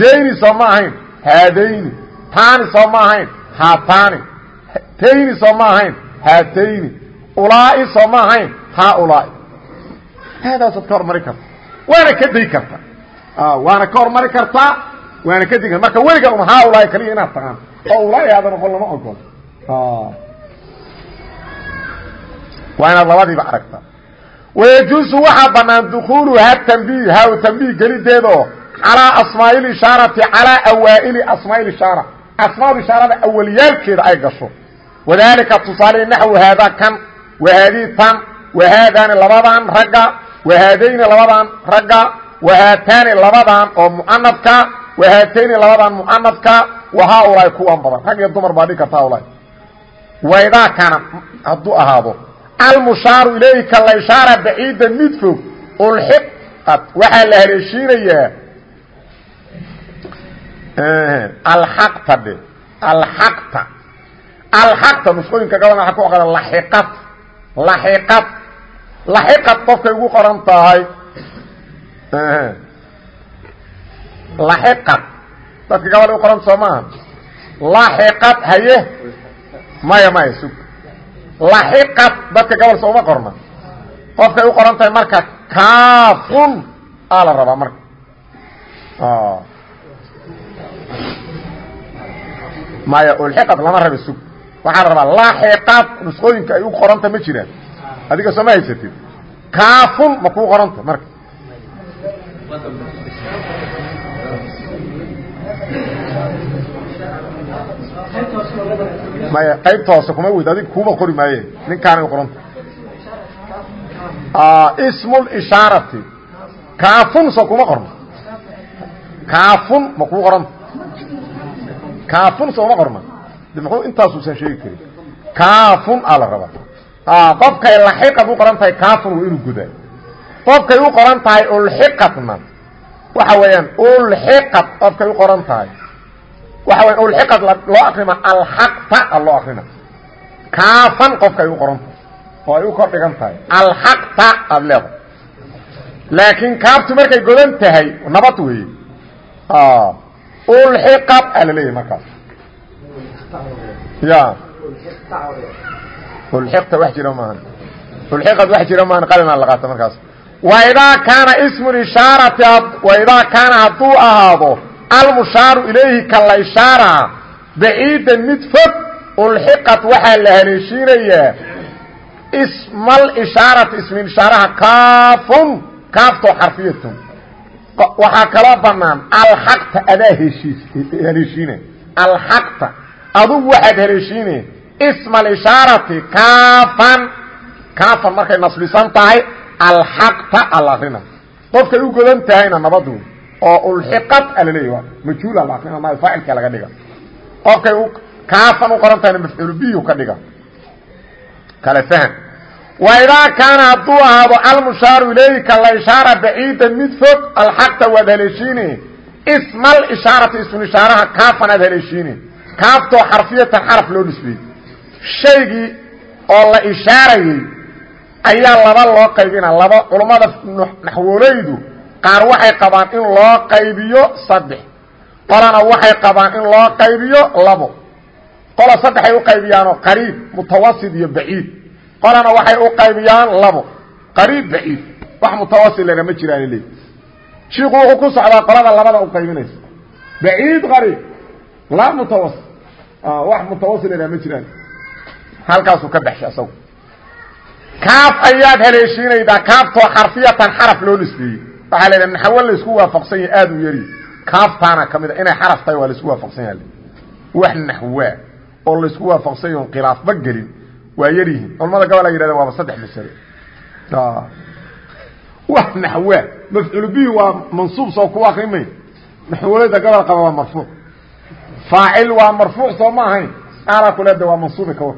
dayni soo ma ahayn haadayni taani soo ma ahayn haataani tayni soo ma ahayn haatayni ulaa'i soo ahayn haaulaa'i haadaasaad ka hormari karta waana ka day karta waana ka hormari kartaa waana ka dig marka weliga un haaulaa'i kaliya inaad taqaan. Oo ulaa'i aadan oqon lama ogol waa inaad labadiiba aragtaa wayajuusu waxaa banaan dukuulu ha tanbiih ha u tanbiih gelideedo calaa asmaa'il ishaarati calaa awaa'ili asmaa'il ishaara. Asmaa'ul ishaarada ay gasho. Wadaalika tusaale naxwu haada kan wahaadii tan wahaadaani labadan ragga wahaadayni labadan ragga wahaataani labadan oo mu'anafka wahaatayni labadan mu'anafka wa haaulaai kuwan badan rag iyo dumar baa dhigi karta haulaai waidaa kaana hadduu ahaado almushaaru ilayka la ishaara baciidan mid fog ulxiqat waxaa la haleeshiinayaa alxaqta dhe alxaqta alxaqta nusqooyinka gabadha waxa ku oqada laxiqad laxiqad laxiqad qofkay ugu qoran tahay laxiqad dadka gabadha u qoran soo maaha laxiqad haye. Maya maya sug. Laxiqad dadka gabal sooma qorna. Qofkay u qoran tahay marka kaafun. Aa la rabaa marka. Maya ulxiqad lama rabe sug. Waxaa la rabaa laaxiqaad nusqooyinka ay u qoranta ma jiraan. Adiga sooma haysatid. Kaafun ma kuu qoranta marka maya qaybta hoose kuma weyd adig kuuma qori maaye ninkaanay qoranta ismu lishaarati kaafun soo kuma qorno kaafun ma kuu qoranta kaafun sooma qorna de muxuu intaasuusan sheegi kaafun aa la rabaa qofkay laxiqad u qoran tahay kaafun waa inuu gudaa qofkay u qoran tahay ulxiqadna waxa weeyaan ulxiqad qofkay u qoran tahay. Waxa weya ulxiqad loo akrima alxaqta a loo akrina kaafan qofkay u qoran tahay oo ay u kor dhigan tahay. Alxaqta aada leedahay. Laakiin kaaftu markay godan tahay nabad weeye. Ulxiqad aa la leeyahay markaas. Ya ulxiqta wax jira maaha ulxiqad wax jira maahan qalina la qaata markaas waidaa kaana ismu ishaarati waidaa kaana hadduu ahaado almushaaru ilayhi ka la ishaaraa baciidan mid fog ulxiqad waxaa la haleeshiinayaa ismal ishaarati ismi ishaaraha kaafun kaaftoo xarfiyatun waxaa kaloo banaan alxaqta adaa heshiis haleeshiina alxaqta adugu waxaad haleeshiine isma alishaarati kaafan alxaqta ala akrina qofkay u godan tahayna nabadu oo ulxiqad ala leeya majhuula la akrina ma faacilka laga dhiga qofkay kaafan u qoran tahayna mafcuul biyu ka dhiga kale fahm waidaa kaana hadduu ahaado almushaaru ilayka la ishaara baciidan mid fog alxaqta waad haleeshiine isma alishaarati ismu ishaaraha kaafan aad haleeshiine kaaftoo xarfiyatan xaraf loo nisbeeyey shaygii oo la ishaarayey ayaa laba loo qaybina laba culammada naxwoleydu qaar waxay qabaan in loo qaybiyo saddex qolana waxay qabaan in loo qaybiyo labo. Qola saddexay u qaybiyaanoo qariib mutawasit iyo baciid. Qolana waxay u qaybiyaan labo qariib baciid. Wax mutawasit lagama jiraan le shiiku wuxuu ku socdaa qolada labada u qaybinaysa. Baciid qariib. Laa mutawasit wax mutawasit lagama jiraan. Halkaasuu ka baxshay asagu kaaf ayaad haleeshiinaydaa kaaftoo xarfiyatan xaraf loo nisbeeyey waxaa la idhaha naxwo laysku waafaqsan yahay aada u yari. Kaaftaana ka mid a inay xaraf tahay waa la isku waafaqsan yaha wax naxwaa oo laysku waafaqsan yaho khilaafba gelin. Waa yaryihiin culamada gobol ay yidhahdeen waaba saddex masalo wax naxwaa mafcuul bihi waa mansuub soo ku akrimay naxwolada gobol qaba waa marfuuc faacil waa marfuuc soo ma ahayn. Aanaa kuleeda waa mansuubi ka war.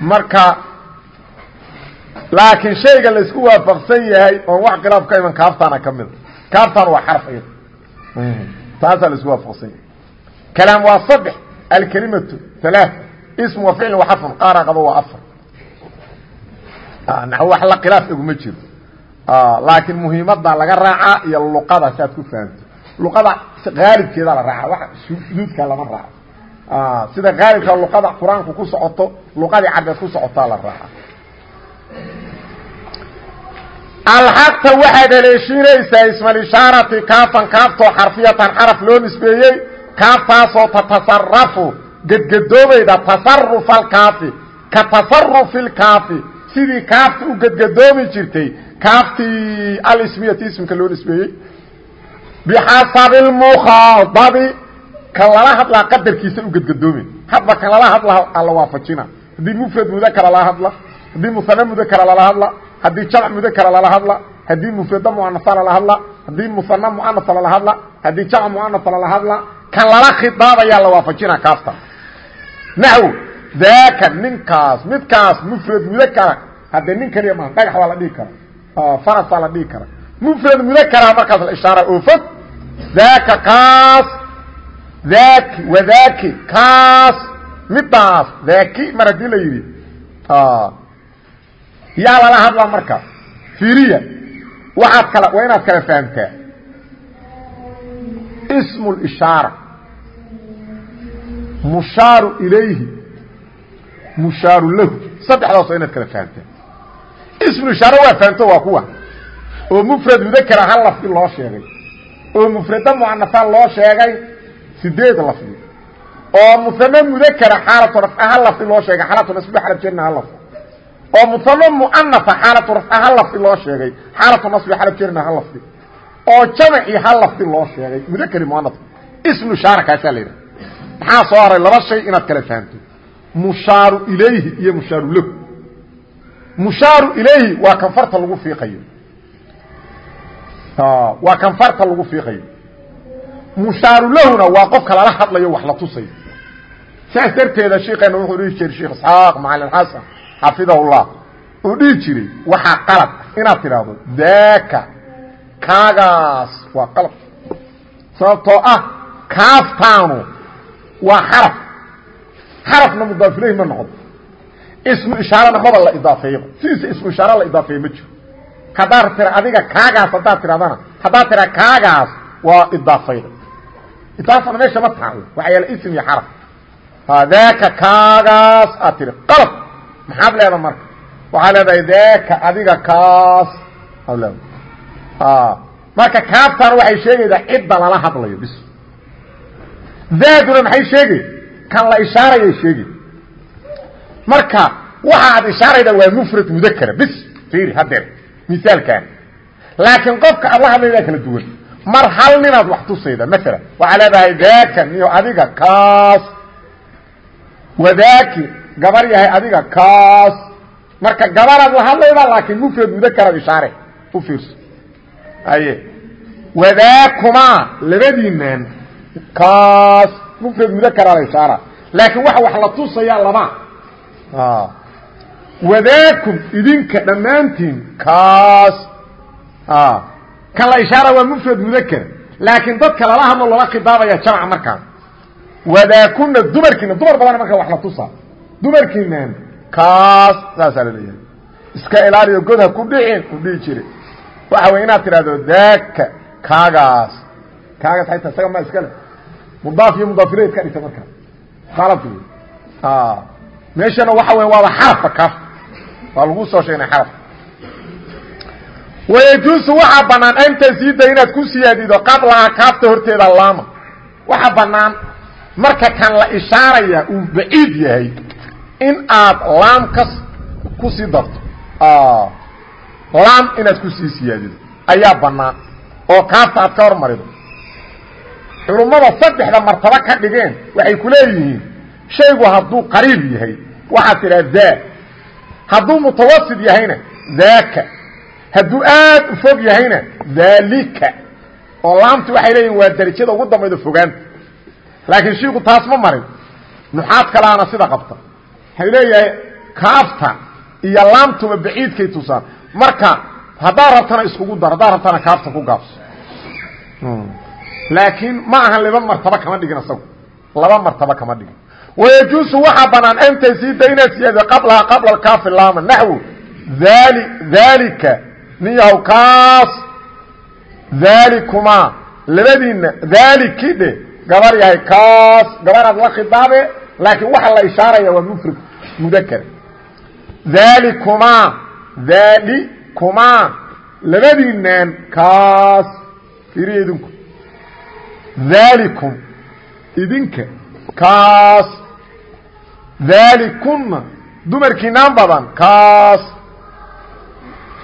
Marka laakiin shayga la isku waafaqsan yahay oon wax khilaaf ka iman kaaftaana ka mida kaaftaan waa xarf iyada taasaa la isku waafaqsan yahay. Kalaam waa saddex alkelimatu halaaث ism wa ficlin wa xarfun qaara qabo waa afar. Naxwo wax la khilaaf iguma jiro laakiin muhiimadda laga raacaa iyo luqada si aad ku fahamto. Luqada haalibkeedaa la raaca wax suduudka lama raaco. Sida haalibka luqada qur'aanku ku socoto luqadii cadeed ku socotaa la raaca alxaqta waxaad haleeshiinaysaa ismalishaarati kaafan kaaftoo xarfiyatan xaraf loo nisbeeyey kaaftaasoo tatasarafu gedgadoomayda tasarufa alkaafi ka tasarufi lkaafi sidii kaafta u gedgadoomi jirtay kaaftii alismiyati ismka loo nisbeeyey bixasabi lmukhaadabi kan lala hadlaa qadarkiisa u gedgadoomi hadba kan lala hadla la waafajina. Haddii mufrad mudakara lala hadla haddii musane mudakara lala hadla haddii jamc mudakara lala hadla haddii mufrada muanasa lala hadla haddii musana muanasa lala hadla haddii jamc muanasa lala hadla kan lala khidaabayaa la waafajina kaafta naxw daaka ninkaas midkaas mufrad mudakara haddee nin kaliya maa dhagax waa la dhihi kara faras baa la dhihi kara mufrad mudakara markaas la ishaara oo fog daaka kaas daaki wadaaki kaas midaas daaki mar haddii la yidhi yaa lala hadlaa marka. Fiiriya waxaad kala waa inaad kala fahamtaa. Ismu lishaara mushaaru ilayhi. Mushaaru lahu. Saddexdaas inaad kala fahamtaa. Ismu ishaara waa fahamto waa kuwa. Oo mufrad mudakara hal lafdi loo sheegay. Oo mufrada muanasa loo sheegay sideed lafdi. Oo musame mudakara xaalatu rafca hal lafdi loo sheegay. Xaalatu nasbi xalab jerna hal lafdi oo musame muanasa xaalatu rafca hal lafdi loo sheegay. Xaalatu nasbi xalab jerna hal lafdi. Oo jamci hal lafdi loo sheegay. Mudakari muanas ismu ishaara kaasaa la yidhaha maxaa soo haray laba shay inaad kala fahamto? Mushaaru ilayhi iyo mushaaru lahu. Mushaaru ilayhi waa kan farta lagu fiiqayo. Waa kan farta lagu fiiqayo. Mushaarulahuna waa qofka lala hadlayo wax la tusayo. Saas darteeda sheikeena wuxuu dhihi jiray sheekh isxaaq macalin xasan xafidahullah uu dhihi jiray waxaa qalad inaad tidhaahdo daaka kaagaas waa qalad sababtoo ah kaaftaanu waa xaraf xarafna mudaafileyhi ma noqon ismu ishaarana maba la idaafeeyaba sidiisa ismu ishaara la idaafeeye ma jiro haddaad tira adiga kaagaas haddaad tidhahdana haddaad tira kaagaas waa idaafayda idaafana meesha ma taalo waxaa yaalla ism iyo xaraf. Daaka kaagaas aad tiri qalab maxaad leeda marka? Waxaa leedahay daaka adiga kaas. Aad leedahay? Marka kaaftan waxay sheegaydaa cidda lala hadlayo bis. Daaduna maxay sheegay kan la ishaarayay sheegay marka waxa aad ishaarayda waa mufrad mudakara bis. Fiiri hadeer misaalkan. Laakiin qofka aad la hadlaydaa kala duwan. Mar hal ninaad wax tusayda maala waxaa leedahay daaka niyo adiga kaas. Wadaaki gabar yahay adiga kaas. Marka gabaraad la hadlayda laakiin mufrad mudakaraad ishaare u fiirso. Aye wadaakumaa labadiinaan kaas. Mufrad mudakaraad ishaara laakiin waxa wax la tusaya laba wadaakum idinka dhammaantiin kaas. Kan la ishaara waa mufrad mudakr laakiin dadka lala hadlo lala khidaabaya jamc markaas wadaakuna dumarkiina dumar badan marka wax la tusa dumarkiinan kaas saasaa la leeyahay. Iska ilaaliyo god ha ku dhicin u dhihi jire waxa wey inaad tidhahdo daaka kaagaas. Kaagaas ayta isaga ma iska le mudaaf iyo mudaaf ilayh iska dhigta markaa wey meeshana waxa wey waaba xarafba kaaf waa lagu soo sheegnay xaraf wayajuusu waxaa bannaan an tasiida inaad ku siyaadido qablaha kaafta horteeda laama. Waxaa bannaan marka kan la ishaaraya uu baciid yahay in aad laam ka ku sii darto. Laam inaad ku sii siyaadido ayaa bannaan oo kaafta aad ka hormarido culummada saddexda martabo ka dhigeen waxay ku leeyihiin shaygu hadduu qariib yahay waxaad tidhaha daa hadduu mutawasid yahayna daaka hadduu aad u fog yahayna daalika oo laamti waxay leeyihiin waa darajada ugu dambayda fogaanta. Laakiin shiiku taas ma marin. Nuxaad kalaana sida qabta waxay leeyahay kaafta iyo laamtuba baciidkay tusaan. Marka haddaad rabtana iskugu dar haddaad rabtana kaafta ku gaabso. Laakiin ma ahan laba martaba kama dhigin isagu laba martaba kama dhigin. Wayajuusu waxaa banaan an tasiida inaad qablaha qabla alkaafi laama naxwu. Ali daalika nin yahow kaas. Daalikumaa labadiinna daaliki dhe gabar yahay kaas. Gabaraad la khidaabe laakiin waxa la ishaaraya waa mufrad mudakar daalikumaa daalikumaa labadiinaan kaas fiiriya idinku. Daalikum idinka kaas. Daalikunna dumarkiinaan badan kaas.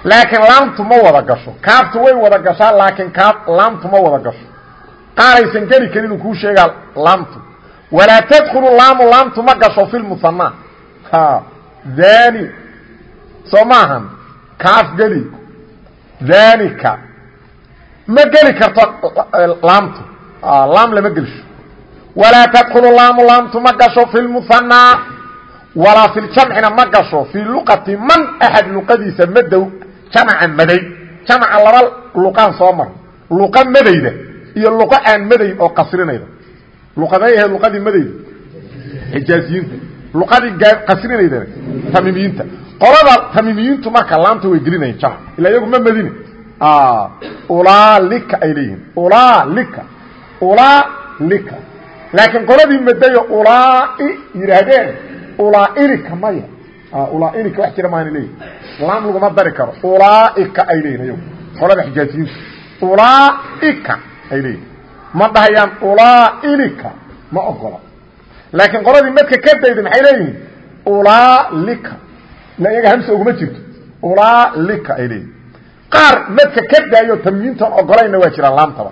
Laakiin laamtu ma wada gasho. Kaaftu way wada gashaa laakiin kaaf laamtu ma wada gasho. Qaaraysan geli karin uu kuu sheegaa laamtu. Walaa tadkulu laamu laamtu ma gasho fi lmusanaa dani soo maahan kaaf geli danika ma geli karto laamtu laam lama gelsho walaa tadkulu laamu laamtu ma gasho fi lmusanaa walaa fi ljamcina ma gasho fii luqati man axad luqadiisa madow jamca maday jamca laba luqaan soo mar luqa madayda iyo luqa aan madayn oo qasrinayda. Luqaday ahayd luqadii madayda xijaaziyiinta luqadii qasrinaydana tamiimiyiinta qolada tamiimiyiintu marka laamta way gelinayeen jamc ila iyagu ma madine ulaalika ay leeyihiin ulaalika ulaalika. Laakiin qoladii madayo ulaai yidhaahdeen ulaailika maya ulaailika wax jira maana leeyihiin laam laguma dari karo ulaaika ay leeyihiin ayagu qolada xijaaziyiinta ulaaika ay leeyihiin ma dhahayaan ulaailika ma ogola laakiin qoladii madka ka dayda maxay leeyihiin? Ulaalika. Iyaga hamsa uguma jirto. Ulaalika ay leeyihiin qaar madka ka daayo tamyiintan ogolayna waa jiraan laamtaba.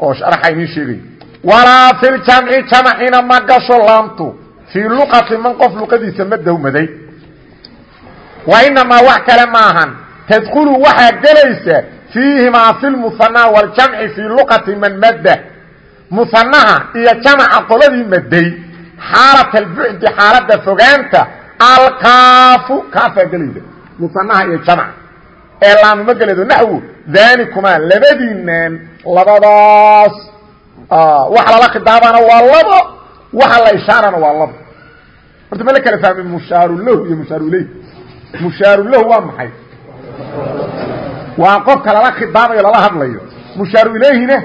Oo sharaxa idiin sheegay. Walaa fi ljamci jamcina ma gasho laamtu. Fii luqati man qof luqadiisa ma dawmaday. Wa inamaa wax kale maahan tadkulu waxaa gelaysa fiihimaa fi lmuhanaa waljamci fii luqati man madda muhanaha iyo jamaca qoladii maday xaalat albucdi xaalada fogaanta alkaafu kaafaa gelayda muhanaha iyo jamca ee laamima geleedo naxwu daanikumaa labadiinaan labadaas waxa lala khidaabaana waa labo waxa la ishaarana waa labo. Horta ma la kala fahmay mushaarulahu iyo mushaaruileyh mushaarulahu waa maxay? Waa qofka lala khidaabayo lala hadlayo mushaaru ilayhina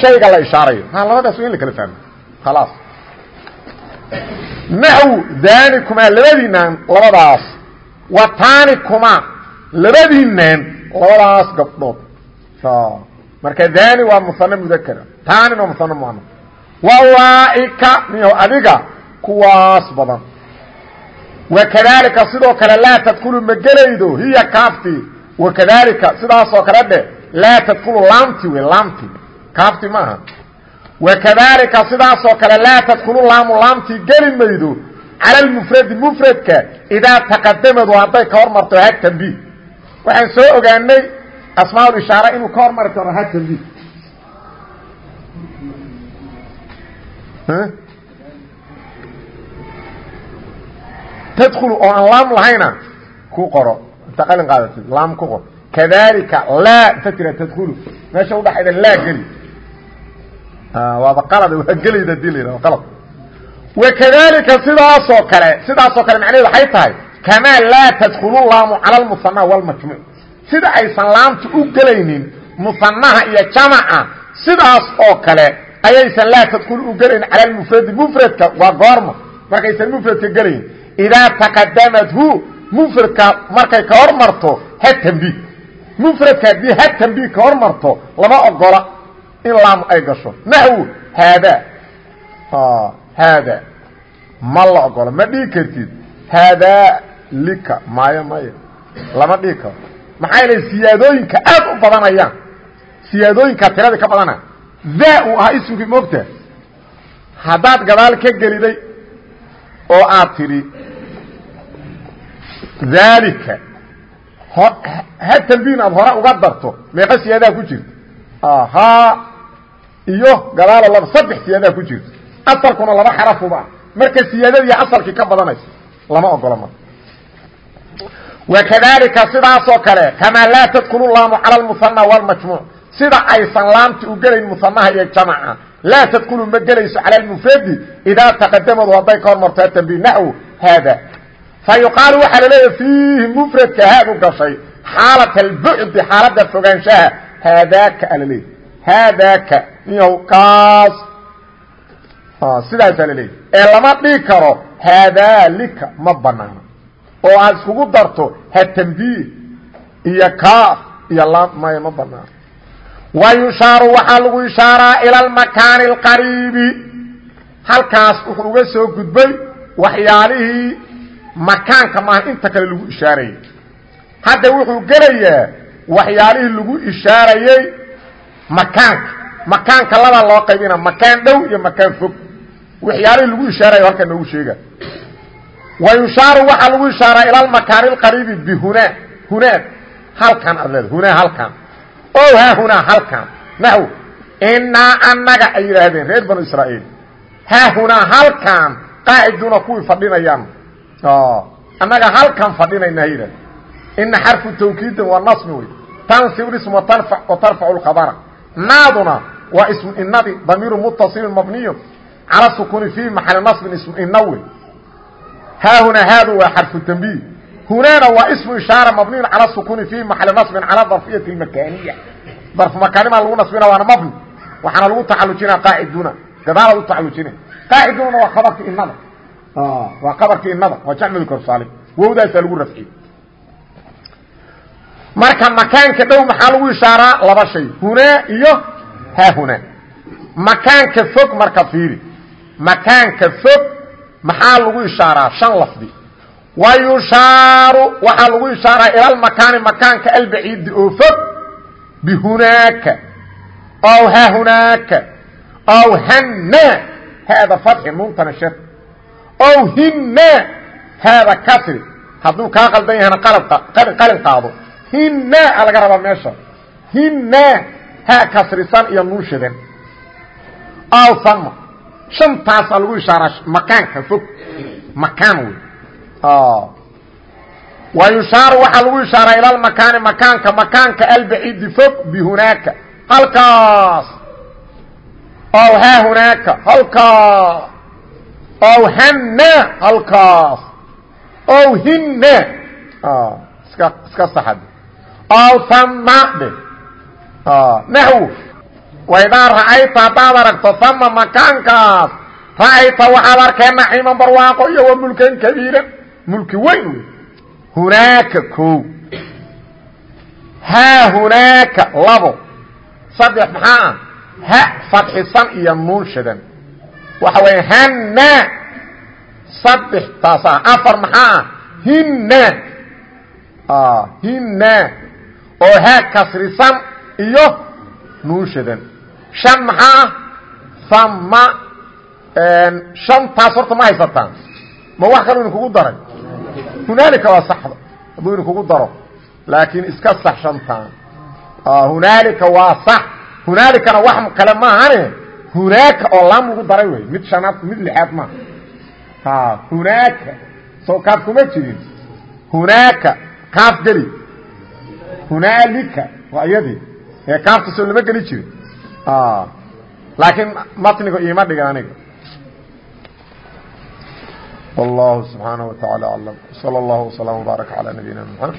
shayga la ishaarayo. Ha labadaas waa in la kala fahmo khalaas. Naxw daanikumaa labadiinaan labadaas. Wa taanikumaa labadiinaan labadaas gabdhood. Marka daani waa musane mudakara taanin waa musane muana wawaaika miyo adiga kuwaas badan. Wakadalika sidoo kale laa tadkulu ma gelaydo. Hiya kaafti wakadalika sidaasoo kale dhe laa tadkulu laamti wey laamti. Kaafti maaha. Wakadalika sidaasoo kale laa tadkulu laamu laamtii geli maydo cala lmufradi mufradka idaa taqadamadu hadday ka hormarto ha tambiih waxaan soo ogaanay asmaa ishaare inuu ka hormari karo ha tambiih tadkulu oo aan laam lahayna ku qoro. Inta qalin qaadatid laam ku qor kadalika laa inta tira tadkulu meesha udhaxayda laa geli waaba qalad waa gelayda dii la yidhah qalad wakadalika sidaasoo kale sidaasoo kale macnaheed waxay tahay kamaa laa tadkulu laamu cala almusanaa walmajmuuc sida aysan laamtu u gelaynin musanaha iyo jamaca sidaas oo kale ayaysan laa tadkulu u gelaynin cala lmufradi mufradka waa goorma markaysan mufradka gelayn idaa taqadamathu mufradka markay ka hor marto ha tambiih mufradka haddii ha tambiih ka hor marto lama ogola in laam ay gasho. Naxwu haada. Haada. Ma la ogola ma dhigi kartid. Haadaa lika mayo maya lama dhigi karo. Maxaa yeelay siyaadooyinka aad u badanayaan. Siyaadooyinka tiradii ka badana. Daa uu ahaa ismkii moogta. Haddaad gadaal ka geliday oo aad tidhi daalika ha tambiin aad hore uga darto meeqa siyaadaa ku jirta ha iyo gadaalo laba saddex siyaadaa ku jirta asalkuna laba xarafuba marka siyaadadii asalkii ka badanaysa lama ogolo marka wakadalika sidaasoo kale kamaa laa tadkulu laamu cala lmusanى wاlmajmuuc sida aysan laamti u gelayn musanaha iyo jamaca laa tadkulu ma gelayso cala lmufradi idaa taqadamadu hadday ka hormarto atanbi naxw haada fa yuqaalu waxaa la leeyahay fiihi mufradka haad u gashay xaalat albucdi xaaladda fogaanshaha haadaaka alaleeyahy haadaaka niyow kaas sidaasaa laleeyahy ee lama dhigi karo haadaalika ma banaano oo aad iskugu darto ha tambiih iyo kaaf iyo laam maya ma banaano wa yushaaru waxaa lagu ishaaraa ila almakaani alqariibi halkaas wuxuu uga soo gudbay waxyaalihii makaanka maaha inta kale lagu ishaarayay. Hadda wuxuu gelayaa waxyaalihii lagu ishaarayey makaanka makaanka labaa loo qaybina makaan dhow iyo makaan fog. Waxyaalihii lagu ishaarayo halkaa noogu sheega. Wa yushaaru waxaa lagu ishaaraa ila almakaani alqariibi bihunaa hunaad halkan aad leeda hunaa halkan. O haahunaa halkan. Naxw inaa annaga ay yidhaahdeen reer banu israa'iil. Haahunaa halkan qaaciduuna kuwii fadhinayaan annaga halkan fadhinayna ha yidhahde ina xarfu tawkiidin waa nasmi wey. Tansib ism watarfacu lkhabara naaduna waa ismu inadi damiiru mutasilin mabniyu cala sukuni fi maxali nasbin ismu ina wey. Haahunaa haadu waa xarfu tanbiih. Hunaana waa ismu ishaara mabniyun cala sukuni fi maxali nasbin cala darfiyati makaniya darfu makaanimaa lagu nasbina waana mabni. Waxaana lagu tacalujinaa qaaciduna gadaalaad u tacalujina qaacidunana waa khabarki inada waa qabarkii inada waa jacmadu korsaalim wowdaasaa lagu rafciyey. Marka makaanka dhow maxaa lagu ishaaraa? Laba shay. Hunaa iyo haahunaa makaanka fog marka fiiri. Makaanka fog maxaa lagu ishaaraa? Shan lafdi. Wa yushaaru waxaa lagu ishaaraa ila almakaani makaanka albaciidi oo fog bihunaaka aw hahunaaka aw hanaa haada fatxi nuuntana ow hinna haada kasri hadduu kaa qaldan yahana qalin qaado hinna a laga rabaa meesha. Hina ha kasrisan iyo nuun shadan aw sama shantaasaa lagu ishaaraa makaanka fog. Makaan wey wa yushaaru waxaa lagu ishaaraa ila lmakaani makaanka makaanka albaciidi fog bihunaaka halkaas. Ow haa hunaaka. Halkaas hana halkaas. Ow hina iska iska saxad. Ow hama dhe naxw waidaa ra'ayta haddaad aragto hama makaankaas ra'ayta waxaad arkee naciiman barwaaqo iyo wa mulkan kabiiran mulki weyn. Wey hunaaka ko haa hunaaka labo. Saddex maxaa? Ah ha fadxisan iyo nuun shadan waxa weya hana saddex taas ah. Afar maxaa? Ah hinna. Hinna oo haa kasrisan iyo nuun shadan shan maxaa? Ah sama shantaas horta ma haysataan. Ma wax kaloo idinkugu daray. Hunaalika waa saxda. Hadduu idinkugu daro. Laakiin iska sax shantaan hunaalika waa sax. Hunaalikana wax kale maahane hunaaka oo laam lagu daray wey mid shanaad mid lixaad maaha hunaaka soo kaaf kuma jirin hunaaka kaaf geli hunaalika waa iyadii ee kaafta soo lama geli jirin laakiin matniga iima dhigan aniga والله سبحانه وتعالى أعلم صلى الله وسلم وبارك على نبينا محمد